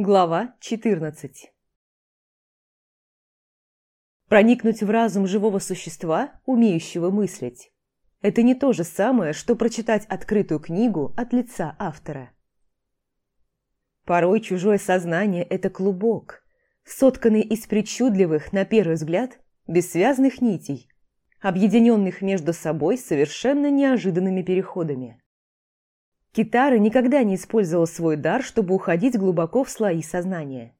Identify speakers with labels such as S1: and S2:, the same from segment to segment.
S1: Глава 14 Проникнуть в разум живого существа, умеющего мыслить, это не то же самое, что прочитать открытую книгу от лица автора. Порой чужое сознание – это клубок, сотканный из причудливых, на первый взгляд, бессвязных нитей, объединенных между собой совершенно неожиданными переходами. Китара никогда не использовал свой дар, чтобы уходить глубоко в слои сознания.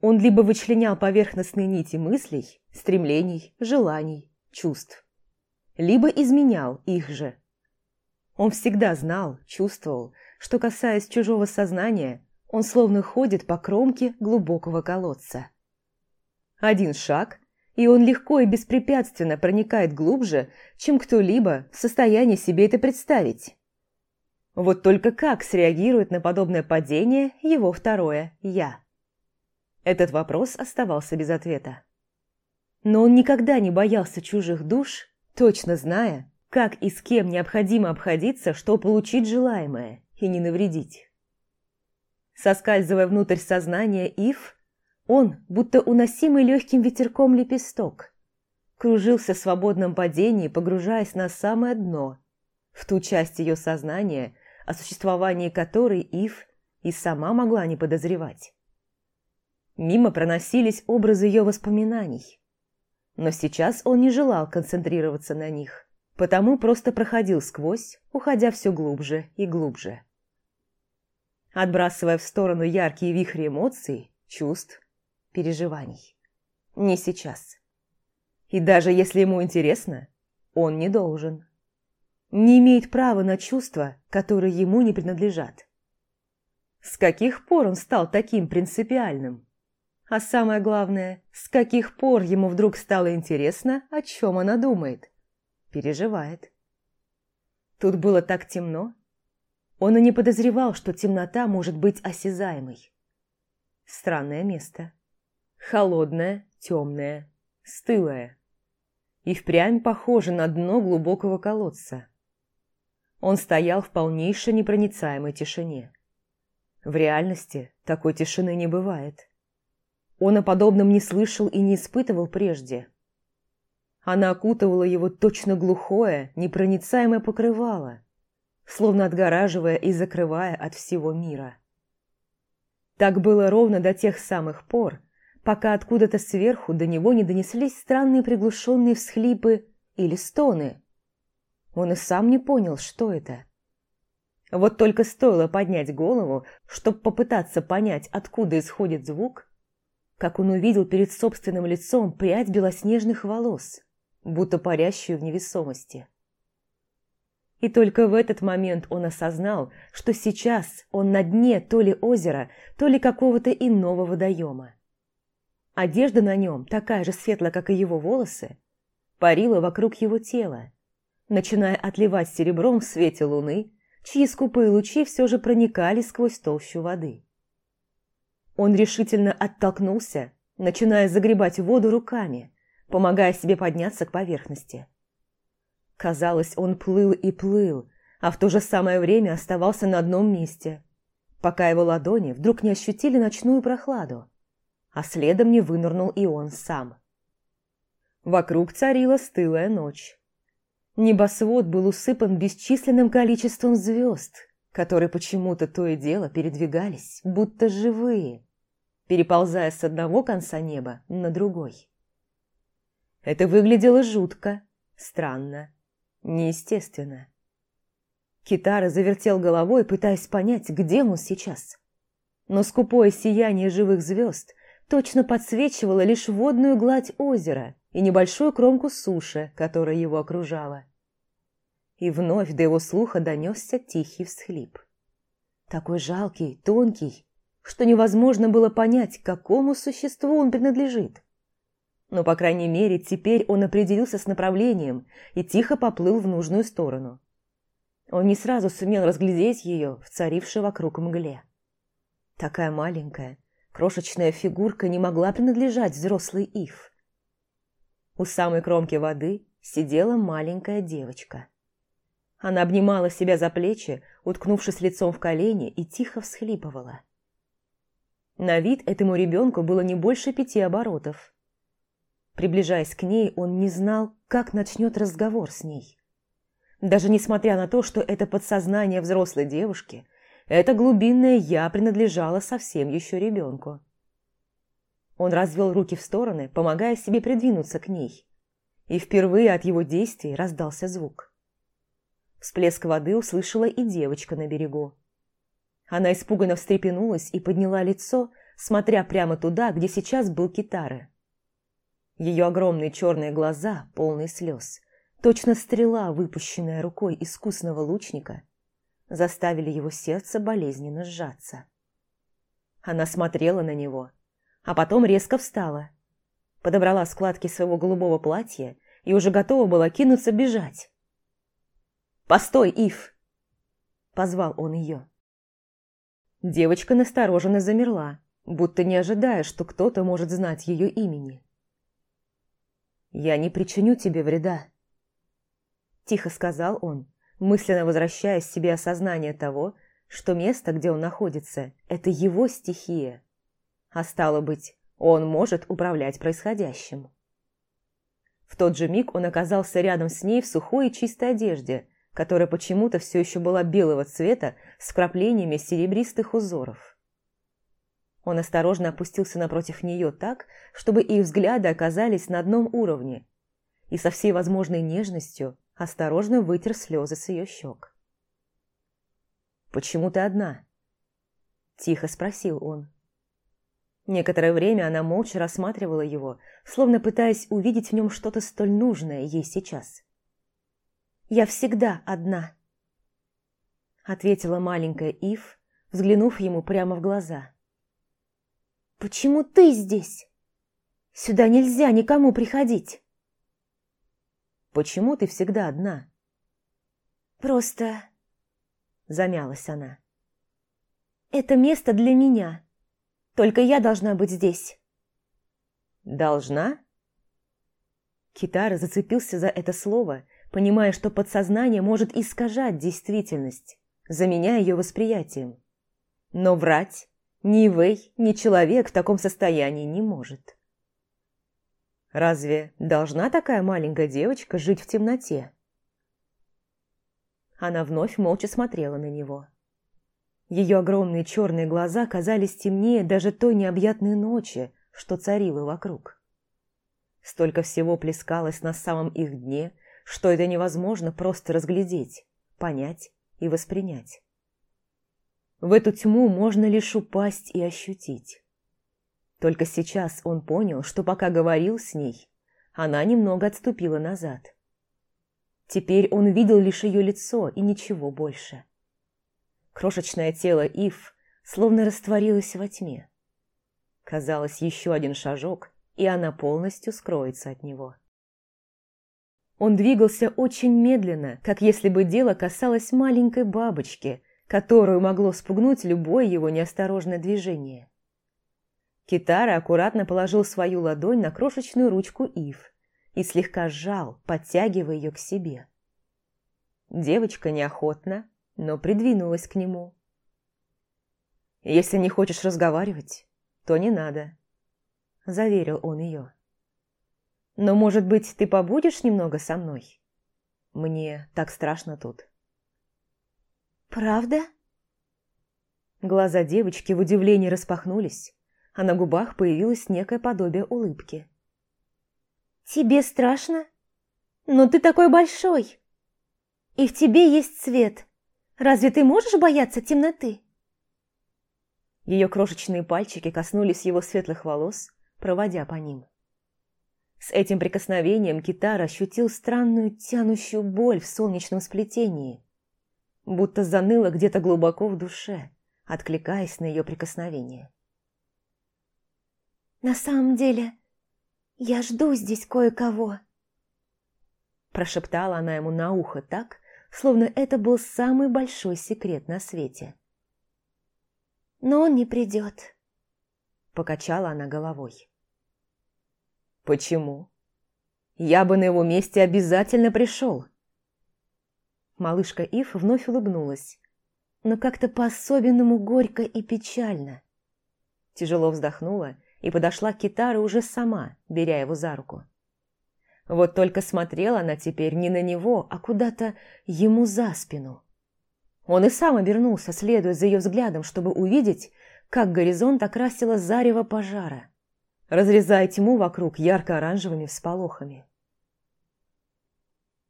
S1: Он либо вычленял поверхностные нити мыслей, стремлений, желаний, чувств, либо изменял их же. Он всегда знал, чувствовал, что, касаясь чужого сознания, он словно ходит по кромке глубокого колодца. Один шаг, и он легко и беспрепятственно проникает глубже, чем кто-либо в состоянии себе это представить. Вот только как среагирует на подобное падение его второе «я»? Этот вопрос оставался без ответа. Но он никогда не боялся чужих душ, точно зная, как и с кем необходимо обходиться, чтобы получить желаемое и не навредить. Соскальзывая внутрь сознания Ив, он, будто уносимый легким ветерком лепесток, кружился в свободном падении, погружаясь на самое дно, в ту часть ее сознания, о существовании которой Ив и сама могла не подозревать. Мимо проносились образы ее воспоминаний. Но сейчас он не желал концентрироваться на них, потому просто проходил сквозь, уходя все глубже и глубже. Отбрасывая в сторону яркие вихри эмоций, чувств, переживаний. Не сейчас. И даже если ему интересно, он не должен не имеет права на чувства, которые ему не принадлежат. С каких пор он стал таким принципиальным? А самое главное, с каких пор ему вдруг стало интересно, о чем она думает? Переживает. Тут было так темно. Он и не подозревал, что темнота может быть осязаемой. Странное место. Холодное, темное, стылое. И впрямь похоже на дно глубокого колодца. Он стоял в полнейшей непроницаемой тишине. В реальности такой тишины не бывает. Он о подобном не слышал и не испытывал прежде. Она окутывала его точно глухое, непроницаемое покрывало, словно отгораживая и закрывая от всего мира. Так было ровно до тех самых пор, пока откуда-то сверху до него не донеслись странные приглушенные всхлипы или стоны, он и сам не понял, что это. Вот только стоило поднять голову, чтобы попытаться понять, откуда исходит звук, как он увидел перед собственным лицом прядь белоснежных волос, будто парящую в невесомости. И только в этот момент он осознал, что сейчас он на дне то ли озера, то ли какого-то иного водоема. Одежда на нем, такая же светлая, как и его волосы, парила вокруг его тела, начиная отливать серебром в свете луны, чьи скупые лучи все же проникали сквозь толщу воды. Он решительно оттолкнулся, начиная загребать воду руками, помогая себе подняться к поверхности. Казалось, он плыл и плыл, а в то же самое время оставался на одном месте, пока его ладони вдруг не ощутили ночную прохладу, а следом не вынырнул и он сам. Вокруг царила стылая ночь. Небосвод был усыпан бесчисленным количеством звезд, которые почему-то то и дело передвигались, будто живые, переползая с одного конца неба на другой. Это выглядело жутко, странно, неестественно. Китара завертел головой, пытаясь понять, где он сейчас. Но скупое сияние живых звезд точно подсвечивало лишь водную гладь озера и небольшую кромку суши, которая его окружала. И вновь до его слуха донесся тихий всхлип. Такой жалкий, тонкий, что невозможно было понять, к какому существу он принадлежит. Но, по крайней мере, теперь он определился с направлением и тихо поплыл в нужную сторону. Он не сразу сумел разглядеть ее в царившей вокруг мгле. Такая маленькая, крошечная фигурка не могла принадлежать взрослый Ив. У самой кромки воды сидела маленькая девочка. Она обнимала себя за плечи, уткнувшись лицом в колени, и тихо всхлипывала. На вид этому ребенку было не больше пяти оборотов. Приближаясь к ней, он не знал, как начнет разговор с ней. Даже несмотря на то, что это подсознание взрослой девушки, это глубинное «я» принадлежало совсем еще ребенку. Он развел руки в стороны, помогая себе придвинуться к ней. И впервые от его действий раздался звук. Всплеск воды услышала и девочка на берегу. Она испуганно встрепенулась и подняла лицо, смотря прямо туда, где сейчас был Китары. Ее огромные черные глаза, полные слез, точно стрела, выпущенная рукой искусного лучника, заставили его сердце болезненно сжаться. Она смотрела на него, а потом резко встала, подобрала складки своего голубого платья и уже готова была кинуться бежать. «Постой, Ив!» – позвал он ее. Девочка настороженно замерла, будто не ожидая, что кто-то может знать ее имени. «Я не причиню тебе вреда», – тихо сказал он, мысленно возвращая себе осознание того, что место, где он находится, это его стихия. А стало быть, он может управлять происходящим. В тот же миг он оказался рядом с ней в сухой и чистой одежде, которая почему-то все еще была белого цвета с вкраплениями серебристых узоров. Он осторожно опустился напротив нее так, чтобы их взгляды оказались на одном уровне, и со всей возможной нежностью осторожно вытер слезы с ее щек. «Почему ты одна?» – тихо спросил он. Некоторое время она молча рассматривала его, словно пытаясь увидеть в нем что-то столь нужное ей сейчас. Я всегда одна», — ответила маленькая Ив, взглянув ему прямо в глаза. «Почему ты здесь? Сюда нельзя никому приходить». «Почему ты всегда одна?» «Просто...» — замялась она. «Это место для меня. Только я должна быть здесь». «Должна?» Китара зацепился за это слово понимая, что подсознание может искажать действительность, заменяя ее восприятием. Но врать ни Вэй, ни человек в таком состоянии не может. Разве должна такая маленькая девочка жить в темноте? Она вновь молча смотрела на него. Ее огромные черные глаза казались темнее даже той необъятной ночи, что царила вокруг. Столько всего плескалось на самом их дне – что это невозможно просто разглядеть, понять и воспринять. В эту тьму можно лишь упасть и ощутить. Только сейчас он понял, что пока говорил с ней, она немного отступила назад. Теперь он видел лишь ее лицо и ничего больше. Крошечное тело Ив словно растворилось во тьме. Казалось, еще один шажок, и она полностью скроется от него. Он двигался очень медленно, как если бы дело касалось маленькой бабочки, которую могло спугнуть любое его неосторожное движение. Китара аккуратно положил свою ладонь на крошечную ручку Ив и слегка сжал, подтягивая ее к себе. Девочка неохотно, но придвинулась к нему. «Если не хочешь разговаривать, то не надо», – заверил он ее. Но, может быть, ты побудешь немного со мной? Мне так страшно тут. Правда? Глаза девочки в удивлении распахнулись, а на губах появилось некое подобие улыбки. «Тебе страшно? Но ты такой большой! И в тебе есть свет. Разве ты можешь бояться темноты?» Ее крошечные пальчики коснулись его светлых волос, проводя по ним. С этим прикосновением Китар ощутил странную тянущую боль в солнечном сплетении, будто заныло где-то глубоко в душе, откликаясь на ее прикосновение. «На самом деле, я жду здесь кое-кого», прошептала она ему на ухо так, словно это был самый большой секрет на свете. «Но он не придет», — покачала она головой. «Почему?» «Я бы на его месте обязательно пришел». Малышка Ив вновь улыбнулась, но как-то по-особенному горько и печально. Тяжело вздохнула и подошла к Китаре уже сама, беря его за руку. Вот только смотрела она теперь не на него, а куда-то ему за спину. Он и сам обернулся, следуя за ее взглядом, чтобы увидеть, как горизонт окрасило зарево пожара, разрезая тьму вокруг ярко-оранжевыми всполохами.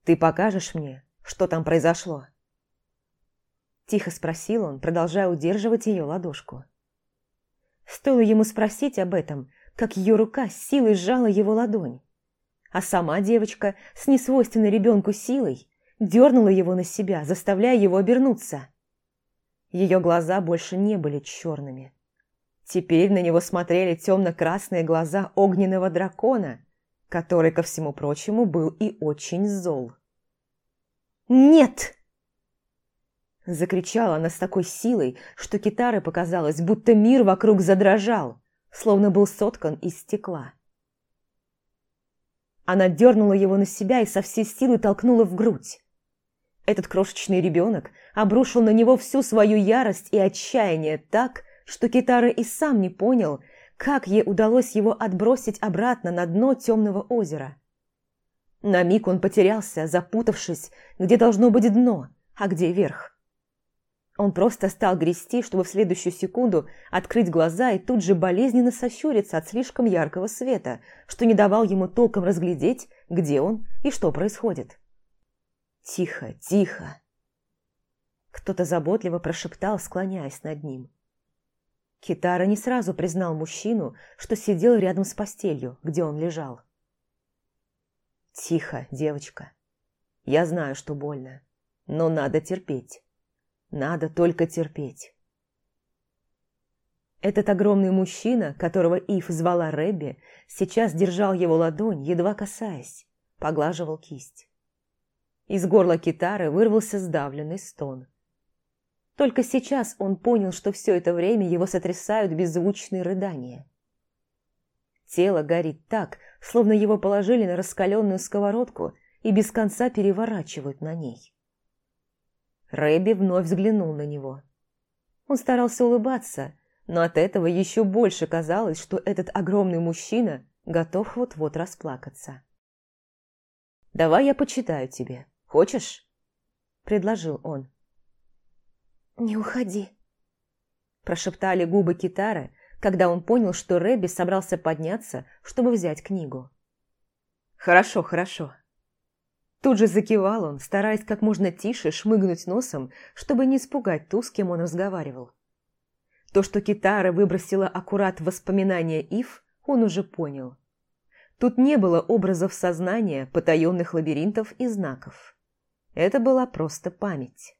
S1: «Ты покажешь мне, что там произошло?» Тихо спросил он, продолжая удерживать ее ладошку. Стоило ему спросить об этом, как ее рука с силой сжала его ладонь. А сама девочка с несвойственной ребенку силой дернула его на себя, заставляя его обернуться. Ее глаза больше не были черными. Теперь на него смотрели темно-красные глаза огненного дракона, который, ко всему прочему, был и очень зол. «Нет!» Закричала она с такой силой, что китары показалось, будто мир вокруг задрожал, словно был соткан из стекла. Она дернула его на себя и со всей силы толкнула в грудь. Этот крошечный ребенок обрушил на него всю свою ярость и отчаяние так, что Китара и сам не понял, как ей удалось его отбросить обратно на дно темного озера. На миг он потерялся, запутавшись, где должно быть дно, а где верх. Он просто стал грести, чтобы в следующую секунду открыть глаза и тут же болезненно сощуриться от слишком яркого света, что не давал ему толком разглядеть, где он и что происходит. «Тихо, тихо!» Кто-то заботливо прошептал, склоняясь над ним. Китара не сразу признал мужчину, что сидел рядом с постелью, где он лежал. «Тихо, девочка. Я знаю, что больно, но надо терпеть. Надо только терпеть. Этот огромный мужчина, которого Ив звала Рэбби, сейчас держал его ладонь, едва касаясь, поглаживал кисть. Из горла китары вырвался сдавленный стон. Только сейчас он понял, что все это время его сотрясают беззвучные рыдания. Тело горит так, словно его положили на раскаленную сковородку и без конца переворачивают на ней. Рэби вновь взглянул на него. Он старался улыбаться, но от этого еще больше казалось, что этот огромный мужчина готов вот-вот расплакаться. «Давай я почитаю тебе. Хочешь?» – предложил он.
S2: «Не уходи», –
S1: прошептали губы Китары, когда он понял, что Рэби собрался подняться, чтобы взять книгу. «Хорошо, хорошо», Тут же закивал он, стараясь как можно тише шмыгнуть носом, чтобы не испугать ту, с кем он разговаривал. То, что Китара выбросила аккурат воспоминания Ив, он уже понял. Тут не было образов сознания, потаенных лабиринтов и знаков. Это была просто память.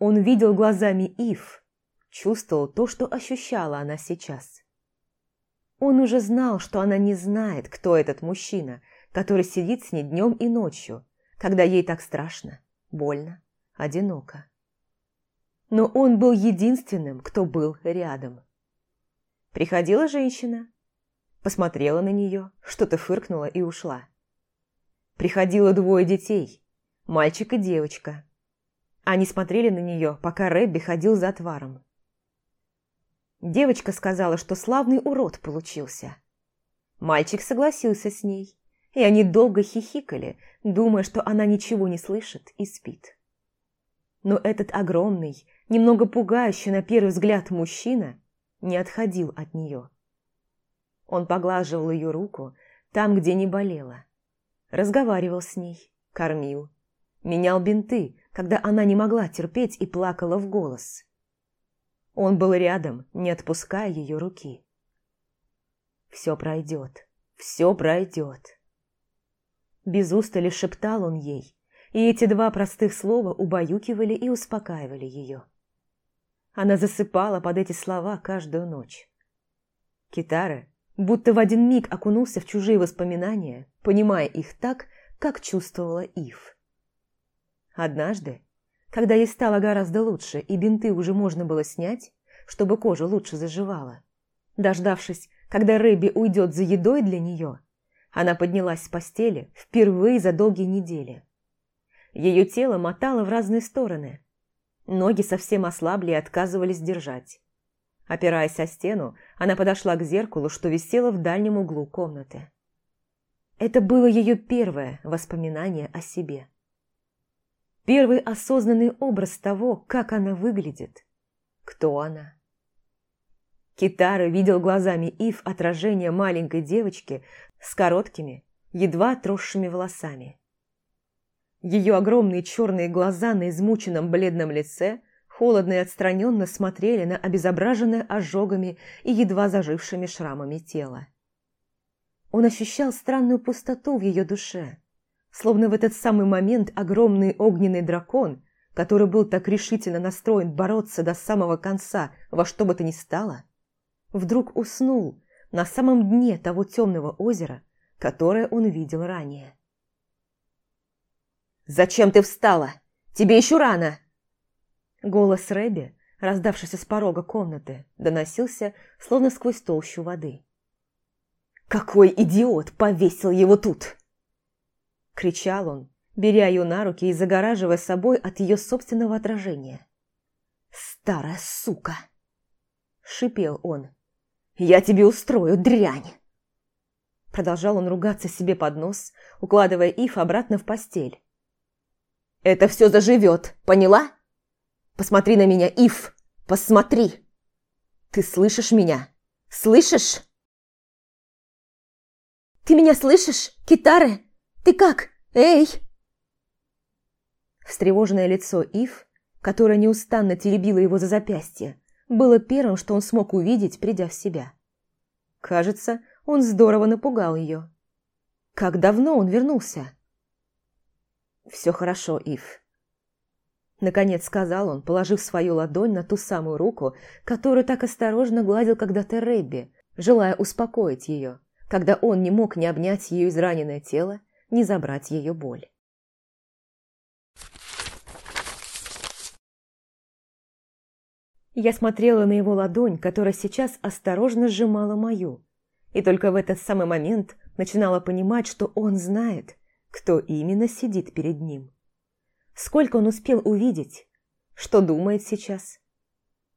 S1: Он видел глазами Ив, чувствовал то, что ощущала она сейчас. Он уже знал, что она не знает, кто этот мужчина – который сидит с ней днем и ночью, когда ей так страшно, больно, одиноко. Но он был единственным, кто был рядом. Приходила женщина, посмотрела на нее, что-то фыркнула и ушла. Приходило двое детей, мальчик и девочка. Они смотрели на нее, пока Рэбби ходил за отваром. Девочка сказала, что славный урод получился. Мальчик согласился с ней и они долго хихикали, думая, что она ничего не слышит и спит. Но этот огромный, немного пугающий на первый взгляд мужчина не отходил от нее. Он поглаживал ее руку там, где не болело, разговаривал с ней, кормил, менял бинты, когда она не могла терпеть и плакала в голос. Он был рядом, не отпуская ее руки. «Все пройдет, все пройдет». Без устали шептал он ей, и эти два простых слова убаюкивали и успокаивали ее. Она засыпала под эти слова каждую ночь. Китара будто в один миг окунулся в чужие воспоминания, понимая их так, как чувствовала Ив. Однажды, когда ей стало гораздо лучше и бинты уже можно было снять, чтобы кожа лучше заживала, дождавшись, когда Рэби уйдет за едой для нее, она поднялась с постели впервые за долгие недели. Ее тело мотало в разные стороны. Ноги совсем ослабли и отказывались держать. Опираясь о стену, она подошла к зеркалу, что висело в дальнем углу комнаты. Это было ее первое воспоминание о себе. Первый осознанный образ того, как она выглядит, кто она. Китара видел глазами Ив отражение маленькой девочки с короткими, едва отросшими волосами. Ее огромные черные глаза на измученном бледном лице холодно и отстраненно смотрели на обезображенное ожогами и едва зажившими шрамами тело. Он ощущал странную пустоту в ее душе, словно в этот самый момент огромный огненный дракон, который был так решительно настроен бороться до самого конца во что бы то ни стало, вдруг уснул на самом дне того темного озера, которое он видел ранее. «Зачем ты встала? Тебе еще рано!» Голос Рэби, раздавшийся с порога комнаты, доносился, словно сквозь толщу воды. «Какой идиот повесил его тут!» Кричал он, беря ее на руки и загораживая собой от ее собственного отражения. «Старая сука!» Шипел он. «Я тебе устрою, дрянь!» Продолжал он ругаться себе под нос, укладывая Ив обратно в постель. «Это все заживет, поняла? Посмотри на меня, Ив, посмотри! Ты слышишь меня? Слышишь?»
S2: «Ты меня слышишь, Китары? Ты как? Эй!»
S1: Встревоженное лицо Ив, которое неустанно теребило его за запястье, было первым, что он смог увидеть, придя в себя. Кажется, он здорово напугал ее. Как давно он вернулся? «Все хорошо, Ив», — наконец сказал он, положив свою ладонь на ту самую руку, которую так осторожно гладил когда-то Рэбби, желая успокоить ее, когда он не мог ни обнять ее израненное тело, ни забрать ее боль. Я смотрела на его ладонь, которая сейчас осторожно сжимала мою, и только в этот самый момент начинала понимать, что он знает, кто именно сидит перед ним. Сколько он успел увидеть, что думает сейчас.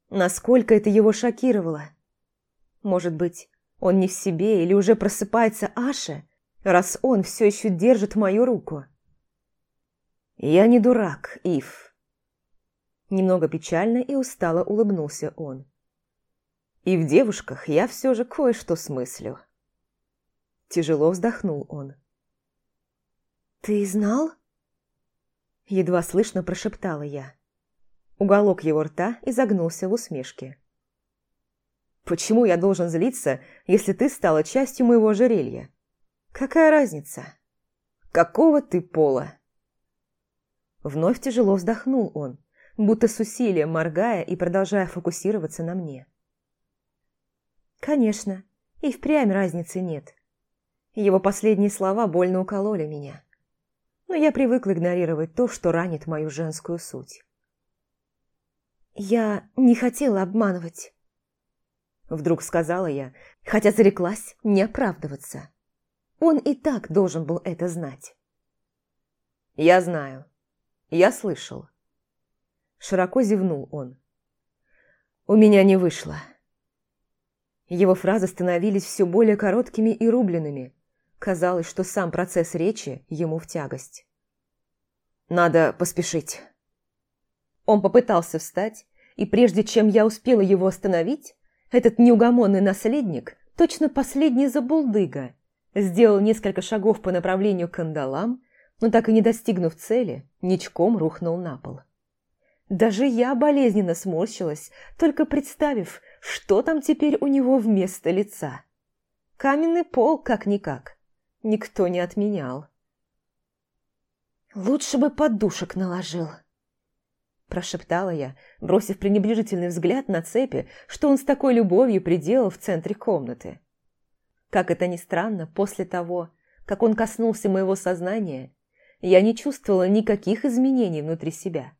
S1: Насколько это его шокировало. Может быть, он не в себе или уже просыпается Аша, раз он все еще держит мою руку. «Я не дурак, Ив», Немного печально и устало улыбнулся он. И в девушках я все же кое-что смыслю. Тяжело вздохнул он.
S2: «Ты знал?»
S1: Едва слышно прошептала я. Уголок его рта изогнулся в усмешке. «Почему я должен злиться, если ты стала частью моего ожерелья? Какая разница? Какого ты пола?» Вновь тяжело вздохнул он, будто с усилием моргая и продолжая фокусироваться на мне. Конечно, и впрямь разницы нет. Его последние слова больно укололи меня. Но я привыкла игнорировать то, что ранит мою женскую суть.
S2: «Я не хотела обманывать», — вдруг сказала я, хотя зареклась не оправдываться. Он и так должен был это знать.
S1: «Я знаю. Я слышал. Широко зевнул он. «У меня не вышло». Его фразы становились все более короткими и рубленными. Казалось, что сам процесс речи ему в тягость. «Надо поспешить». Он попытался встать, и прежде чем я успела его остановить, этот неугомонный наследник, точно последний забулдыга, сделал несколько шагов по направлению к кандалам, но так и не достигнув цели, ничком рухнул на пол. Даже я болезненно сморщилась, только представив, что там теперь у него вместо лица. Каменный пол как-никак. Никто не отменял.
S2: «Лучше бы подушек наложил», – прошептала я, бросив пренебрежительный взгляд на цепи, что он с такой любовью приделал в центре комнаты.
S1: Как это ни странно, после того, как он коснулся моего сознания, я не чувствовала никаких изменений внутри себя.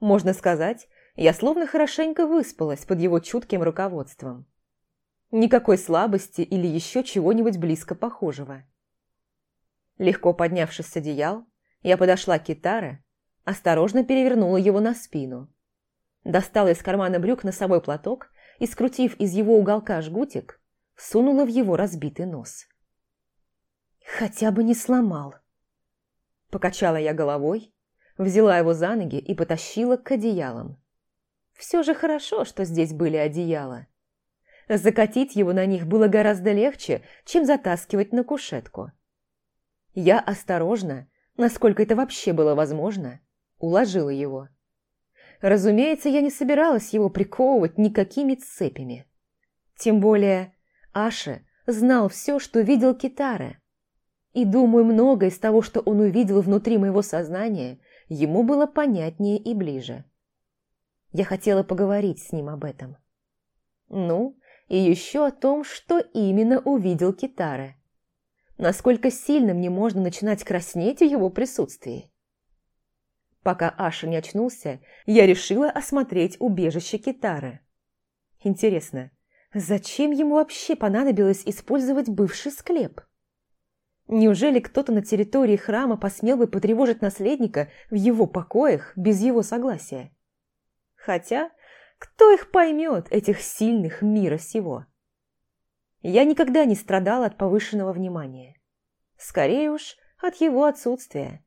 S1: Можно сказать, я словно хорошенько выспалась под его чутким руководством. Никакой слабости или еще чего-нибудь близко похожего. Легко поднявшись с одеял, я подошла к китаре, осторожно перевернула его на спину. Достала из кармана брюк носовой платок и, скрутив из его уголка жгутик, сунула в его разбитый нос.
S2: «Хотя бы не сломал».
S1: Покачала я головой, взяла его за ноги и потащила к одеялам. Все же хорошо, что здесь были одеяла. Закатить его на них было гораздо легче, чем затаскивать на кушетку. Я осторожно, насколько это вообще было возможно, уложила его. Разумеется, я не собиралась его приковывать никакими цепями. Тем более Аше знал все, что видел Китара. И, думаю, многое из того, что он увидел внутри моего сознания, ему было понятнее и ближе. Я хотела поговорить с ним об этом. Ну, и еще о том, что именно увидел Китара. Насколько сильно мне можно начинать краснеть в его присутствии. Пока Аша не очнулся, я решила осмотреть убежище Китары. Интересно, зачем ему вообще понадобилось использовать бывший склеп? Неужели кто-то на территории храма посмел бы потревожить наследника в его покоях без его согласия? Хотя, кто их поймет, этих сильных мира сего? Я никогда не страдала от повышенного внимания. Скорее уж, от его отсутствия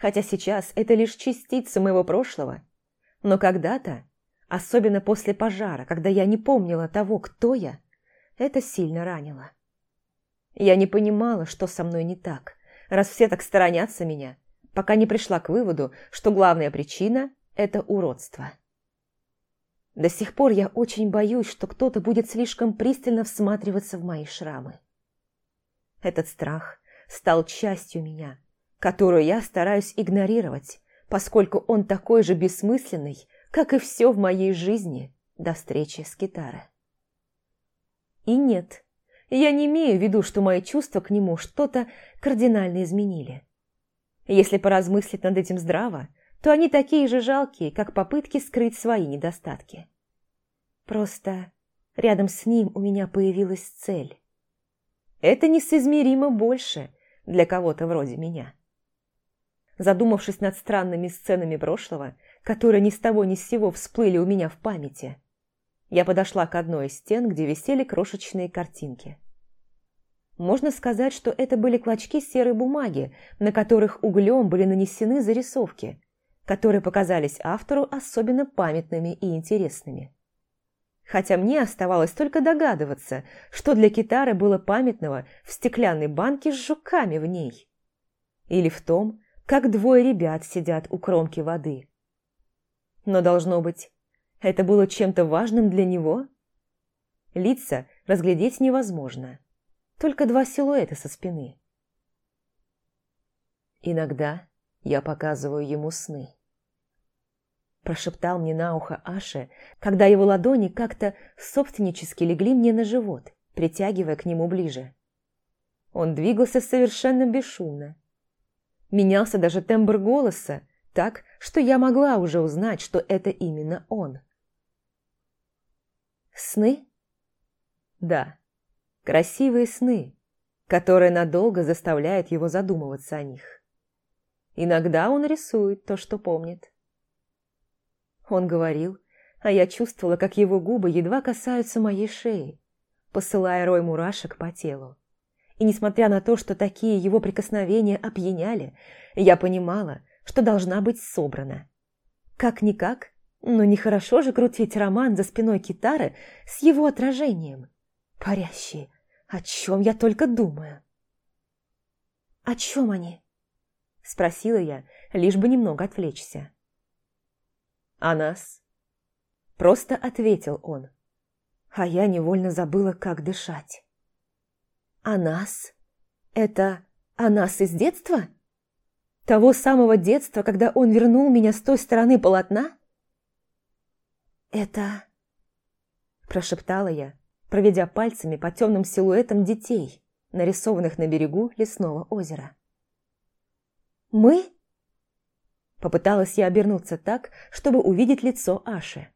S1: хотя сейчас это лишь частица моего прошлого. Но когда-то, особенно после пожара, когда я не помнила того, кто я, это сильно ранило. Я не понимала, что со мной не так, раз все так сторонятся меня, пока не пришла к выводу, что главная причина – это уродство. До сих пор я очень боюсь, что кто-то будет слишком пристально всматриваться в мои шрамы. Этот страх стал частью меня – которую я стараюсь игнорировать, поскольку он такой же бессмысленный, как и все в моей жизни до встречи с Китаре. И нет, я не имею в виду, что мои чувства к нему что-то кардинально изменили. Если поразмыслить над этим здраво, то они такие же жалкие, как попытки скрыть свои недостатки. Просто рядом с ним у меня появилась цель. Это несоизмеримо больше для кого-то вроде меня задумавшись над странными сценами прошлого, которые ни с того ни с сего всплыли у меня в памяти. Я подошла к одной из стен, где висели крошечные картинки. Можно сказать, что это были клочки серой бумаги, на которых углем были нанесены зарисовки, которые показались автору особенно памятными и интересными. Хотя мне оставалось только догадываться, что для китары было памятного в стеклянной банке с жуками в ней. Или в том, как двое ребят сидят у кромки воды. Но, должно быть, это было чем-то важным для него? Лица разглядеть невозможно, только два силуэта со спины. Иногда я показываю ему сны. Прошептал мне на ухо Аше, когда его ладони как-то собственнически легли мне на живот, притягивая к нему ближе. Он двигался совершенно бесшумно, Менялся даже тембр голоса, так, что я могла уже узнать, что это именно он. Сны? Да, красивые сны, которые надолго заставляют его задумываться о них. Иногда он рисует то, что помнит. Он говорил, а я чувствовала, как его губы едва касаются моей шеи, посылая рой мурашек по телу. И несмотря на то, что такие его прикосновения опьяняли, я понимала, что должна быть собрана. Как-никак, но нехорошо же крутить роман за спиной Китары с его отражением. Парящие, о чем я только думаю. «О чем они?» – спросила я, лишь бы немного отвлечься. «О нас?» – просто ответил он. А я невольно забыла, как дышать. «А нас? Это о нас из детства? Того самого детства, когда он вернул меня с той стороны полотна?» «Это...» – прошептала я, проведя пальцами по темным силуэтам детей, нарисованных на берегу лесного озера. «Мы?» Попыталась я обернуться так, чтобы увидеть лицо Аши.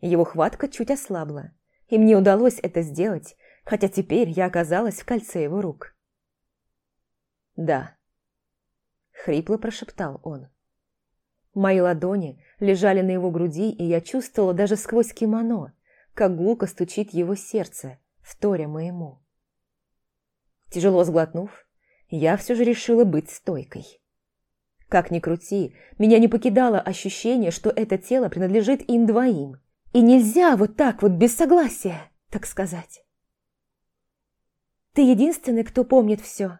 S1: Его хватка чуть ослабла, и мне удалось это сделать, хотя теперь я оказалась в кольце его рук. «Да», — хрипло прошептал он. Мои ладони лежали на его груди, и я чувствовала даже сквозь кимоно, как гулко стучит его сердце, вторя моему. Тяжело сглотнув, я все же решила быть стойкой. Как ни крути, меня не покидало ощущение, что это тело принадлежит им двоим. И нельзя вот так вот без согласия, так сказать. «Ты единственный, кто помнит все,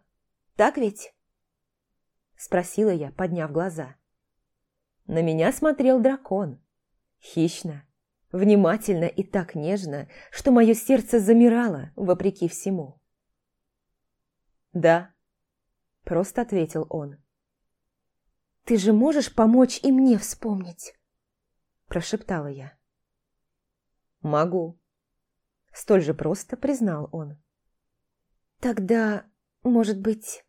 S1: так ведь?» Спросила я, подняв глаза. На меня смотрел дракон. Хищно, внимательно и так нежно, что мое сердце замирало, вопреки всему. «Да», – просто ответил он. «Ты же можешь помочь и мне вспомнить?» – прошептала я.
S2: «Могу», – столь же просто признал он.
S1: «Тогда, может быть...»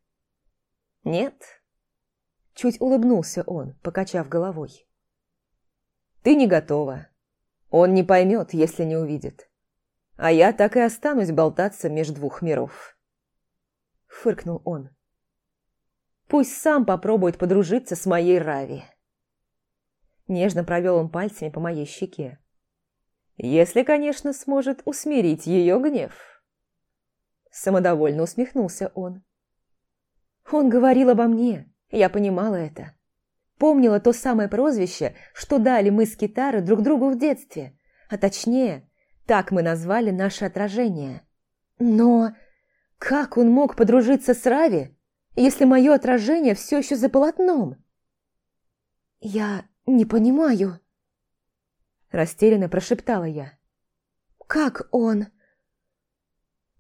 S2: «Нет», – чуть улыбнулся он, покачав головой. «Ты не готова. Он не поймет, если не увидит. А я так и останусь болтаться между двух миров». Фыркнул он. Пусть сам попробует подружиться с моей Рави. Нежно провел он пальцами по моей щеке. Если, конечно, сможет усмирить ее гнев. Самодовольно усмехнулся он. Он говорил обо мне, я понимала это. Помнила то самое прозвище, что дали мы с Китарой друг другу в детстве, а точнее, так мы назвали наше отражение. Но как он мог подружиться с Рави, если мое отражение все еще за полотном?
S1: Я не понимаю. Растерянно прошептала я. Как он?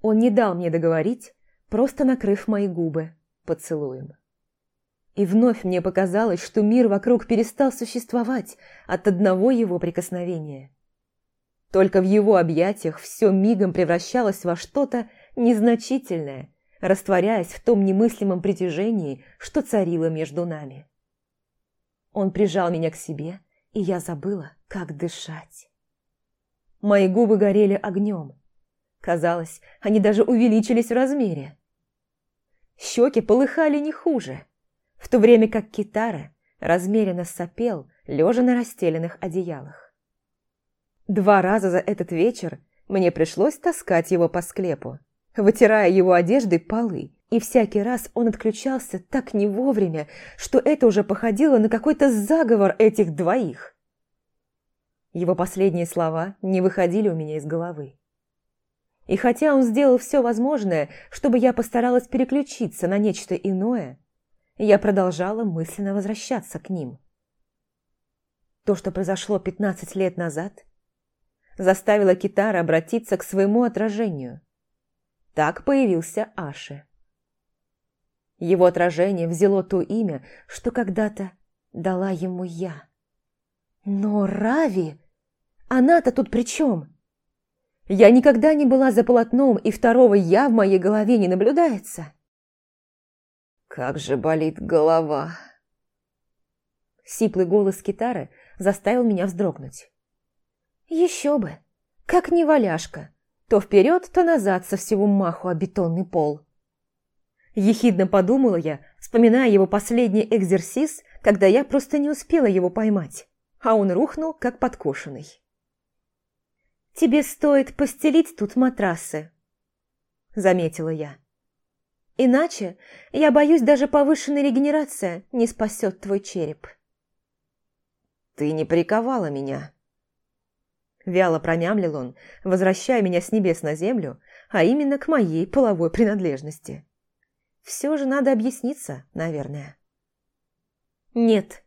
S1: Он не дал мне договорить, просто накрыв мои губы поцелуем. И вновь мне показалось, что мир вокруг перестал существовать от одного его прикосновения. Только в его объятиях все мигом превращалось во что-то незначительное, растворяясь в том немыслимом притяжении, что царило между нами. Он прижал меня к себе, и я забыла, как дышать. Мои губы горели огнем. Казалось, они даже увеличились в размере. Щеки полыхали не хуже, в то время как китара размеренно сопел, лежа на расстеленных одеялах. Два раза за этот вечер мне пришлось таскать его по склепу, вытирая его одеждой полы, и всякий раз он отключался так не вовремя, что это уже походило на какой-то заговор этих двоих. Его последние слова не выходили у меня из головы. И хотя он сделал все возможное, чтобы я постаралась переключиться на нечто иное, я продолжала мысленно возвращаться к ним. То, что произошло 15 лет назад, заставило Китара обратиться к своему отражению – так появился Аши. Его отражение взяло то имя, что когда-то дала ему я. Но Рави... Она-то тут при чем? Я никогда не была за полотном, и второго «я» в моей голове не наблюдается.
S2: Как же болит голова.
S1: Сиплый голос китары заставил меня вздрогнуть. Еще бы, как неваляшка, то вперед, то назад со всего маху о бетонный пол. Ехидно подумала я, вспоминая его последний экзерсис, когда я просто не успела его поймать, а он рухнул, как подкошенный. «Тебе стоит постелить тут матрасы», – заметила я. «Иначе, я боюсь, даже повышенная регенерация не спасет твой череп».
S2: «Ты не приковала меня»,
S1: Вяло промямлил он, возвращая меня с небес на землю, а именно к моей половой принадлежности. Все же надо объясниться, наверное. «Нет,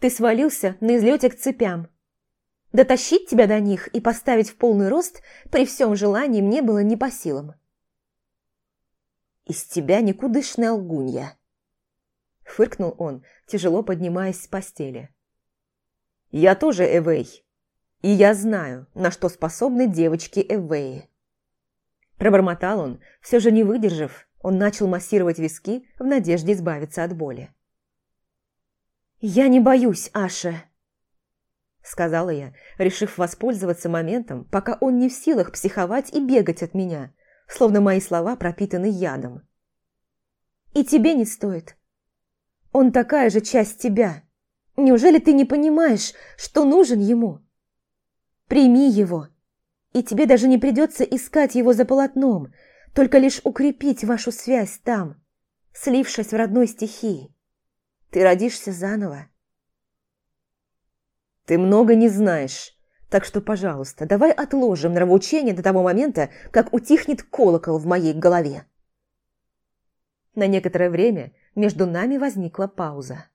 S1: ты свалился на излете к цепям. Дотащить тебя до них и поставить в полный рост при всем желании мне было не по силам».
S2: «Из тебя никудышная лгунья», — фыркнул он, тяжело поднимаясь с постели. «Я тоже Эвей, и я знаю, на что способны девочки Эвеи. Пробормотал он, все же не выдержав, он начал массировать виски в надежде избавиться от боли.
S1: «Я не боюсь, Аша», — сказала я, решив воспользоваться моментом, пока он не в силах психовать и бегать от меня, словно мои слова пропитаны ядом. «И тебе не стоит. Он такая же часть тебя. Неужели ты не понимаешь, что нужен ему?» Прими его И тебе даже не придется искать его за полотном, только лишь укрепить вашу связь там, слившись в родной стихии. Ты родишься заново.
S2: Ты много не знаешь, так что, пожалуйста, давай отложим нравоучение до того момента, как утихнет колокол в моей голове. На некоторое время между нами возникла пауза.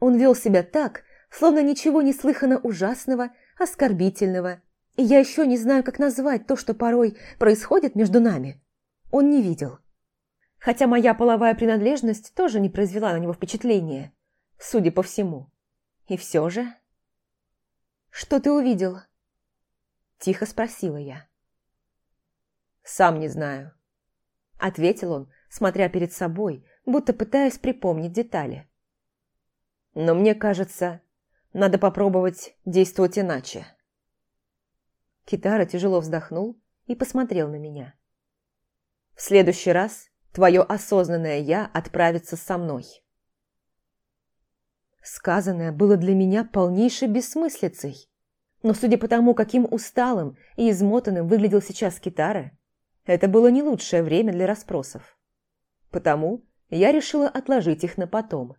S2: Он вел себя так, словно ничего не слыхано ужасного, оскорбительного, и я еще не знаю, как назвать то, что порой происходит между нами. Он не видел. Хотя моя половая принадлежность тоже не произвела на него впечатления, судя по всему. И все же... «Что ты увидел?» Тихо спросила я. «Сам не знаю», — ответил он, смотря перед собой, будто пытаясь припомнить детали. «Но мне кажется, надо попробовать действовать иначе». Китара тяжело вздохнул и посмотрел на меня. «В следующий раз твое осознанное «я» отправится со мной». Сказанное было для меня полнейшей бессмыслицей. Но судя по тому, каким усталым и измотанным выглядел сейчас Китара, это было не лучшее время для расспросов. Потому я решила отложить их на потом.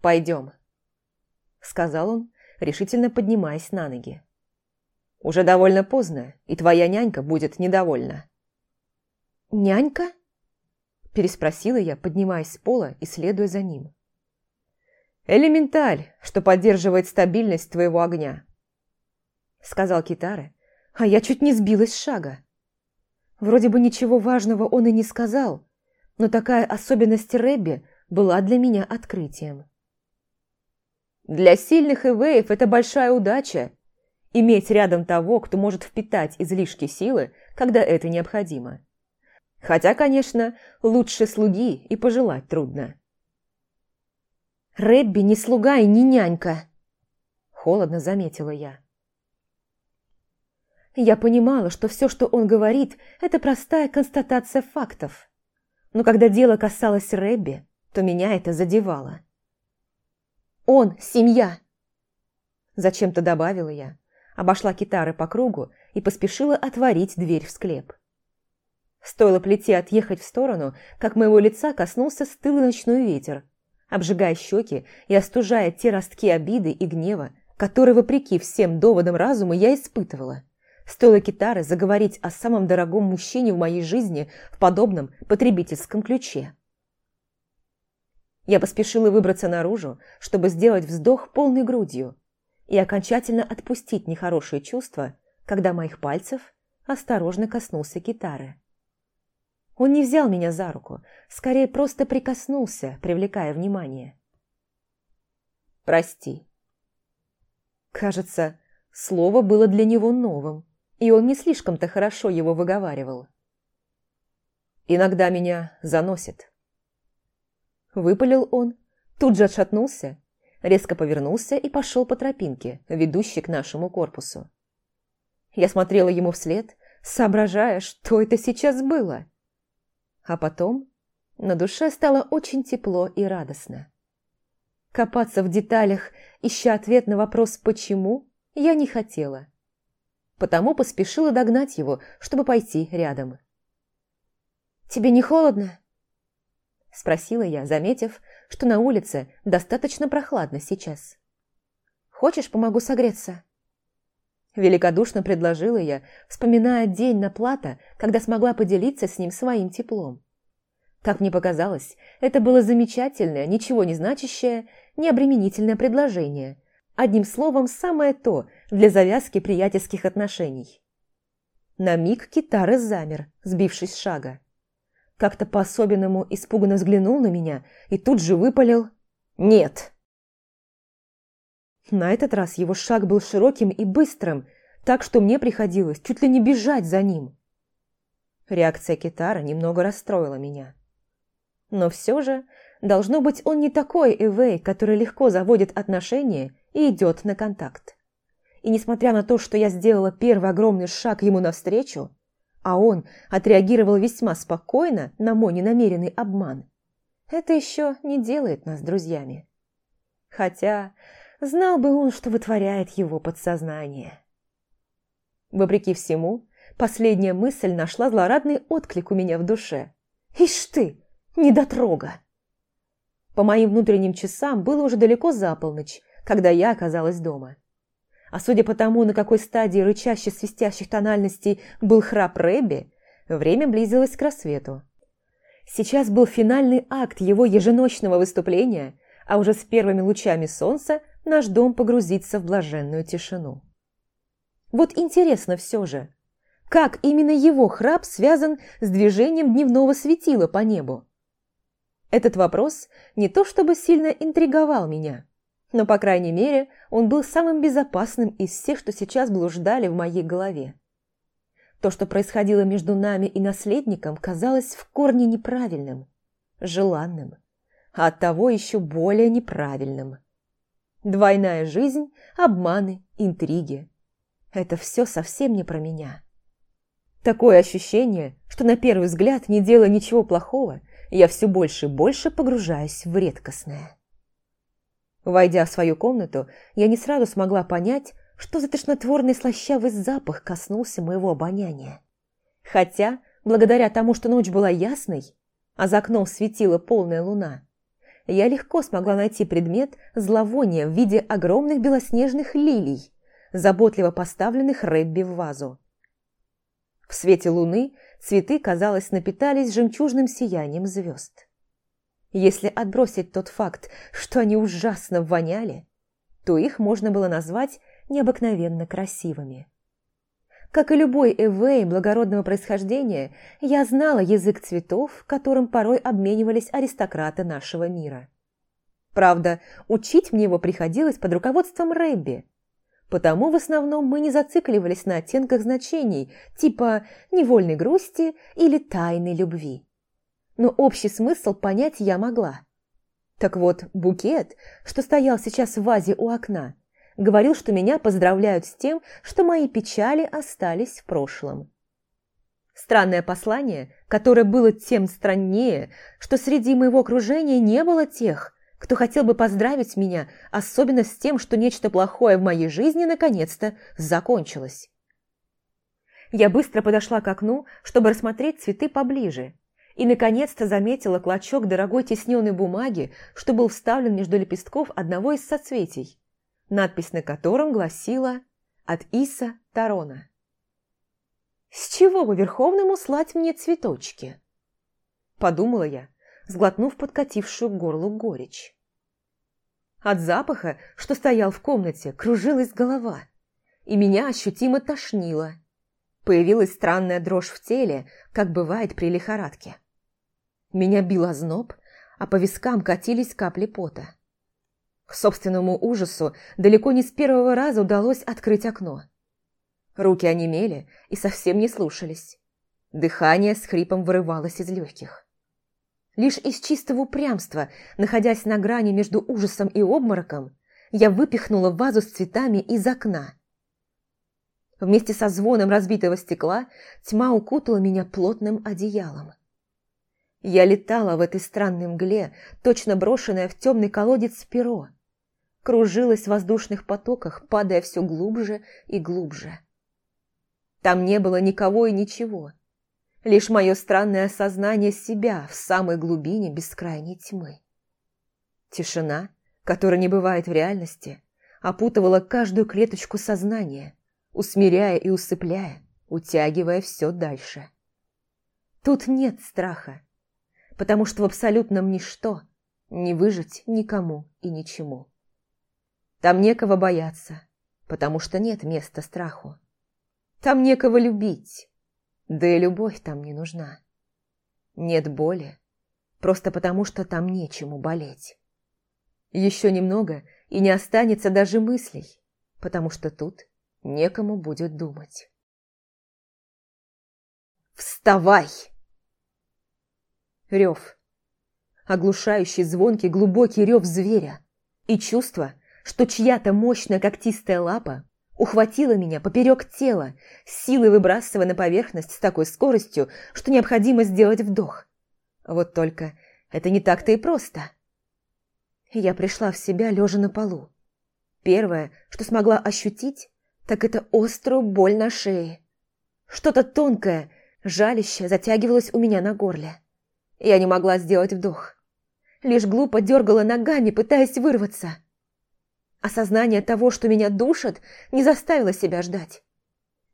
S2: «Пойдем», — сказал он, решительно поднимаясь на ноги. «Уже довольно поздно, и твоя нянька будет недовольна».
S1: «Нянька?» – переспросила я, поднимаясь с пола и следуя за ним.
S2: «Элементаль, что поддерживает стабильность твоего огня», – сказал Китара, а я чуть не сбилась с шага. Вроде бы ничего важного он и не сказал, но такая особенность Рэбби была для меня открытием. Для сильных эвеев это большая удача – иметь рядом того, кто может впитать излишки силы, когда это необходимо. Хотя, конечно, лучше слуги и пожелать трудно.
S1: «Рэбби не слуга и не нянька», – холодно заметила я. Я понимала, что все, что он говорит, это простая констатация фактов. Но когда дело касалось Рэбби, то меня это задевало. «Он – семья!» Зачем-то добавила я, обошла китары по кругу и поспешила отворить дверь в склеп. Стоило плите отъехать в сторону, как моего лица коснулся стылый ночной ветер, обжигая щеки и остужая те ростки обиды и гнева, которые, вопреки всем доводам разума, я испытывала. Стоило Китары заговорить о самом дорогом мужчине в моей жизни в подобном потребительском ключе. Я поспешила выбраться наружу, чтобы сделать вздох полной грудью и окончательно отпустить нехорошие чувства, когда моих пальцев осторожно коснулся Китары. Он не взял меня за руку, скорее просто прикоснулся, привлекая внимание. «Прости». Кажется, слово было для него новым и он не слишком-то хорошо его выговаривал. «Иногда меня заносит». Выпалил он, тут же отшатнулся, резко повернулся и пошел по тропинке, ведущей к нашему корпусу. Я смотрела ему вслед, соображая, что это сейчас было. А потом на душе стало очень тепло и радостно. Копаться в деталях, ища ответ на вопрос «почему», я не хотела – потому поспешила догнать его, чтобы пойти рядом. «Тебе не холодно?» Спросила я, заметив, что на улице достаточно прохладно сейчас. «Хочешь, помогу согреться?» Великодушно предложила я, вспоминая день на плата, когда смогла поделиться с ним своим теплом. Как мне показалось, это было замечательное, ничего не значащее, необременительное предложение – Одним словом, самое то для завязки приятельских отношений. На миг Китара замер, сбившись с шага. Как-то по-особенному испуганно взглянул на меня и тут же выпалил «Нет!». На этот раз его шаг был широким и быстрым, так что мне приходилось чуть ли не бежать за ним. Реакция Китара немного расстроила меня. Но все же, должно быть, он не такой Эвей, который легко заводит отношения и идет на контакт. И несмотря на то, что я сделала первый огромный шаг ему навстречу, а он отреагировал весьма спокойно на мой ненамеренный обман, это еще не делает нас друзьями. Хотя знал бы он, что вытворяет его подсознание. Вопреки всему, последняя мысль нашла злорадный отклик у меня в душе. «Ишь ты, недотрога!» По моим внутренним часам было уже далеко за полночь, когда я оказалась дома. А судя по тому, на какой стадии рычащих свистящих тональностей был храп Рэбби, время близилось к рассвету. Сейчас был финальный акт его еженочного выступления, а уже с первыми лучами солнца наш дом погрузится в блаженную тишину. Вот интересно все же, как именно его храп связан с движением дневного светила по небу? Этот вопрос не то чтобы сильно интриговал меня, но, по крайней мере, он был самым безопасным из всех, что сейчас блуждали в моей голове. То, что происходило между нами и наследником, казалось в корне неправильным, желанным, а оттого еще более неправильным. Двойная жизнь, обманы, интриги. Это все совсем не про меня. Такое ощущение, что на первый взгляд, не делая ничего плохого, я все больше и больше погружаюсь в редкостное. Войдя в свою комнату, я не сразу смогла понять, что за тошнотворный слащавый запах коснулся моего обоняния. Хотя, благодаря тому, что ночь была ясной, а за окном светила полная луна, я легко смогла найти предмет зловония в виде огромных белоснежных лилий, заботливо поставленных Рэбби в вазу. В свете луны цветы, казалось, напитались жемчужным сиянием звезд. Если отбросить тот факт, что они ужасно воняли, то их можно было назвать необыкновенно красивыми. Как и любой эвей благородного происхождения, я знала язык цветов, которым порой обменивались аристократы нашего мира. Правда, учить мне его приходилось под руководством Рэбби, потому в основном мы не зацикливались на оттенках значений, типа невольной грусти или тайной любви. Но общий смысл понять я могла. Так вот, букет, что стоял сейчас в вазе у окна, говорил, что меня поздравляют с тем, что мои печали остались в прошлом. Странное послание, которое было тем страннее, что среди моего окружения не было тех, кто хотел бы поздравить меня, особенно с тем, что нечто плохое в моей жизни наконец-то закончилось. Я быстро подошла к окну, чтобы рассмотреть цветы поближе, и наконец-то заметила клочок дорогой тесненной бумаги, что был вставлен между лепестков одного из соцветий надпись на котором гласила «От Иса Тарона». «С чего бы Верховному слать мне цветочки?» Подумала я, сглотнув подкатившую к горлу горечь. От запаха, что стоял в комнате, кружилась голова, и меня ощутимо тошнило. Появилась странная дрожь в теле, как бывает при лихорадке. Меня бил озноб, а по вискам катились капли пота. К собственному ужасу далеко не с первого раза удалось открыть окно. Руки онемели и совсем не слушались. Дыхание с хрипом вырывалось из легких. Лишь из чистого упрямства, находясь на грани между ужасом и обмороком, я выпихнула вазу с цветами из окна. Вместе со звоном разбитого стекла тьма укутала меня плотным одеялом. Я летала в этой странной мгле, точно брошенная в темный колодец перо, кружилась в воздушных потоках, падая все глубже и глубже. Там не было никого и ничего, лишь мое странное осознание себя в самой глубине бескрайней тьмы. Тишина, которая не бывает в реальности, опутывала каждую клеточку сознания, усмиряя и усыпляя, утягивая все дальше. Тут нет страха, потому что в абсолютном ничто не выжить никому и ничему. Там некого бояться, потому что нет места страху. Там некого любить, да и любовь там не нужна. Нет боли, просто потому что там нечему болеть. Еще немного, и не останется даже мыслей, потому что тут некому будет думать. «Вставай!» Рев. Оглушающий, звонкий, глубокий рев зверя. И чувство, что чья-то мощная когтистая лапа ухватила меня поперек тела, силой выбрасывая на поверхность с такой скоростью, что необходимо сделать вдох. Вот только это не так-то и просто. Я пришла в себя, лежа на полу. Первое, что смогла ощутить, так это острую боль на шее. Что-то тонкое, жалящее затягивалось у меня на горле. Я не могла сделать вдох. Лишь глупо дергала ногами, пытаясь вырваться. Осознание того, что меня душат, не заставило себя ждать.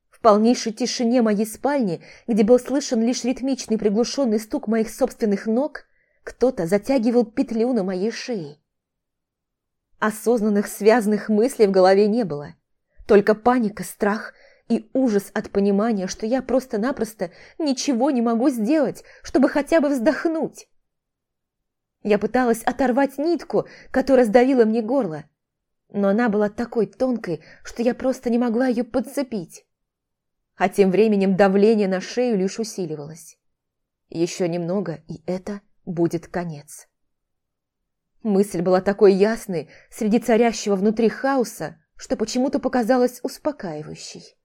S1: В полнейшей тишине моей спальни, где был слышен лишь ритмичный приглушенный стук моих собственных ног, кто-то затягивал петлю на моей шее. Осознанных связанных мыслей в голове не было. Только паника, страх и ужас от понимания, что я просто-напросто ничего не могу сделать, чтобы хотя бы вздохнуть. Я пыталась оторвать нитку, которая сдавила мне горло, но она была такой тонкой, что я просто не могла ее подцепить. А тем временем давление на шею лишь усиливалось. Еще немного, и это будет конец. Мысль была такой ясной среди царящего внутри хаоса, что почему-то показалась успокаивающей.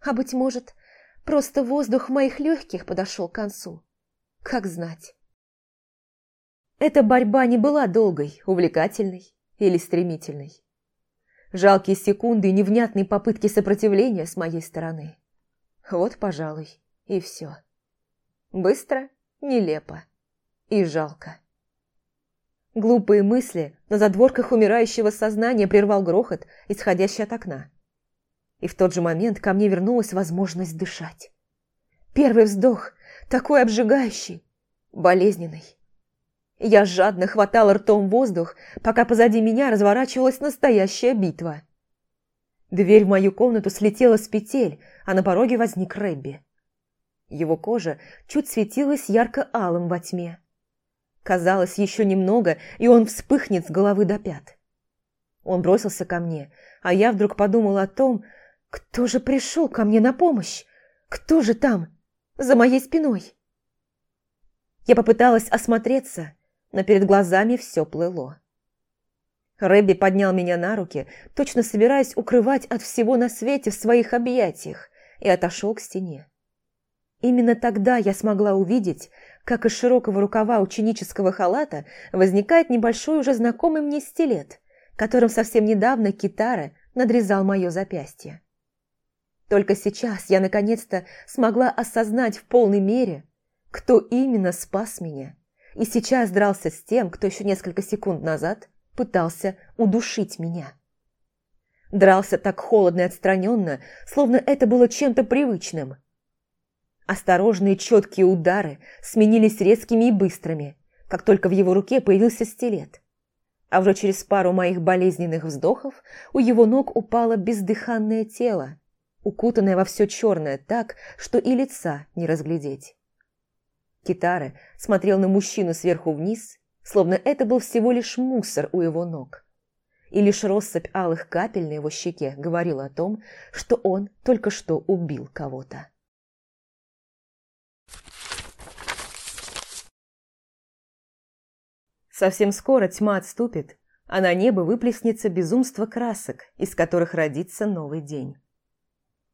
S1: А быть может, просто воздух моих легких подошел к концу. Как знать. Эта борьба не была долгой, увлекательной или стремительной. Жалкие секунды и невнятные попытки сопротивления с моей стороны. Вот, пожалуй, и все. Быстро, нелепо и жалко. Глупые мысли на задворках умирающего сознания прервал грохот, исходящий от окна. И в тот же момент ко мне вернулась возможность дышать. Первый вздох, такой обжигающий, болезненный. Я жадно хватала ртом воздух, пока позади меня разворачивалась настоящая битва. Дверь в мою комнату слетела с петель, а на пороге возник Рэбби. Его кожа чуть светилась ярко-алым во тьме. Казалось, еще немного, и он вспыхнет с головы до пят. Он бросился ко мне, а я вдруг подумала о том, кто же пришел ко мне на помощь? Кто же там, за моей спиной? Я попыталась осмотреться, но перед глазами все плыло. Рэбби поднял меня на руки, точно собираясь укрывать от всего на свете в своих объятиях, и отошел к стене. Именно тогда я смогла увидеть, как из широкого рукава ученического халата возникает небольшой уже знакомый мне стилет, которым совсем недавно Китара надрезал мое запястье. Только сейчас я наконец-то смогла осознать в полной мере, кто именно спас меня – и сейчас дрался с тем, кто еще несколько секунд назад пытался удушить меня. Дрался так холодно и отстраненно, словно это было чем-то привычным. Осторожные четкие удары сменились резкими и быстрыми, как только в его руке появился стилет. А уже через пару моих болезненных вздохов у его ног упало бездыханное тело, укутанное во все черное так, что и лица не разглядеть. Китара смотрел на мужчину сверху вниз, словно это был всего лишь мусор у его ног. И лишь россыпь алых капель на его щеке говорила о том, что он только что убил кого-то. Совсем скоро тьма отступит, а на небо выплеснется безумство красок, из которых родится новый день.